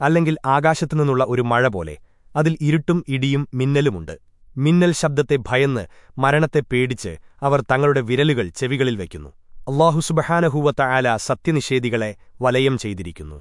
അല്ലെങ്കിൽ ആകാശത്തുനിന്നുള്ള ഒരു മഴ പോലെ. അതിൽ ഇരുട്ടും ഇടിയും മിന്നലുമുണ്ട്. മിന്നൽ ശബ്ദത്തെ ഭയന്ന് മരണത്തെ പേടിച്ച് അവർ തങ്ങളുടെ വിരലുകൾ ചെവികളിൽ വയ്ക്കുന്നു. അള്ളാഹു സുബഹാനഹൂവത്ത ആല സത്യനിഷേധികളെ വലയം ചെയ്തിരിക്കുന്നു.